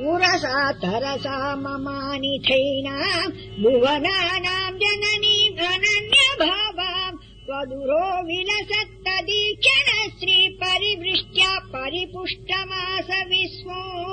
पुरसा तरसा ममानिथैनाम् भुवनानाम् जननी अनन्यभावाम् त्वदुरो विलसत्तदीक्षण श्रीपरिवृष्ट्या परिपुष्टमास विस्मो